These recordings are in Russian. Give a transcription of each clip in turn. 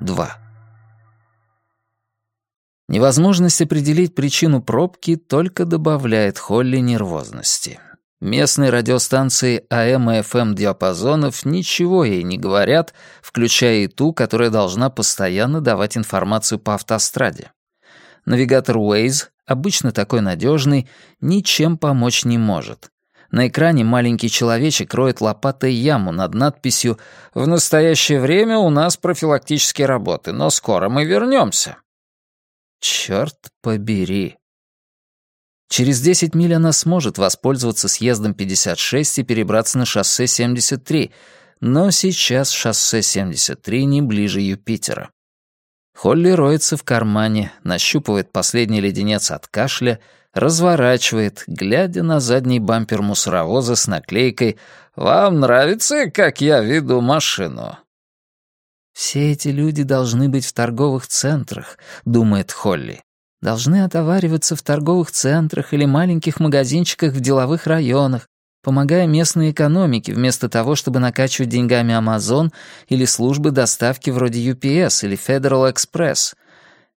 2. Невозможность определить причину пробки только добавляет Холли нервозности. Местные радиостанции АМ и ФМ диапазонов ничего ей не говорят, включая и ту, которая должна постоянно давать информацию по автостраде. Навигатор Waze, обычно такой надежный, ничем помочь не может. На экране маленький человечек роет лопатой яму над надписью «В настоящее время у нас профилактические работы, но скоро мы вернемся». Черт побери. Через 10 миль она сможет воспользоваться съездом 56 и перебраться на шоссе 73, но сейчас шоссе 73 не ближе Юпитера. Холли роется в кармане, нащупывает последний леденец от кашля, разворачивает, глядя на задний бампер мусоровоза с наклейкой «Вам нравится, как я веду машину?» «Все эти люди должны быть в торговых центрах», — думает Холли должны отовариваться в торговых центрах или маленьких магазинчиках в деловых районах, помогая местной экономике вместо того, чтобы накачивать деньгами Amazon или службы доставки вроде UPS или Federal Express.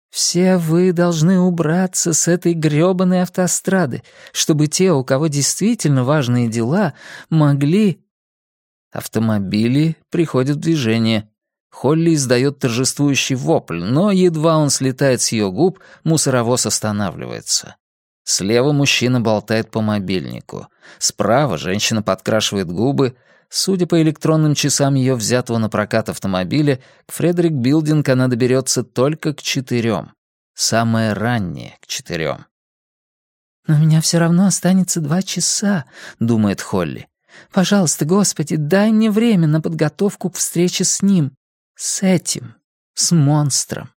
Все вы должны убраться с этой грёбаной автострады, чтобы те, у кого действительно важные дела, могли... Автомобили приходят в движение — Холли издает торжествующий вопль, но едва он слетает с ее губ, мусоровоз останавливается. Слева мужчина болтает по мобильнику. Справа женщина подкрашивает губы. Судя по электронным часам ее взятого на прокат автомобиля, к Фредерик Билдинг она доберется только к четырем. Самое раннее — к четырем. «Но у меня все равно останется два часа», — думает Холли. «Пожалуйста, Господи, дай мне время на подготовку к встрече с ним». С этим, с монстром.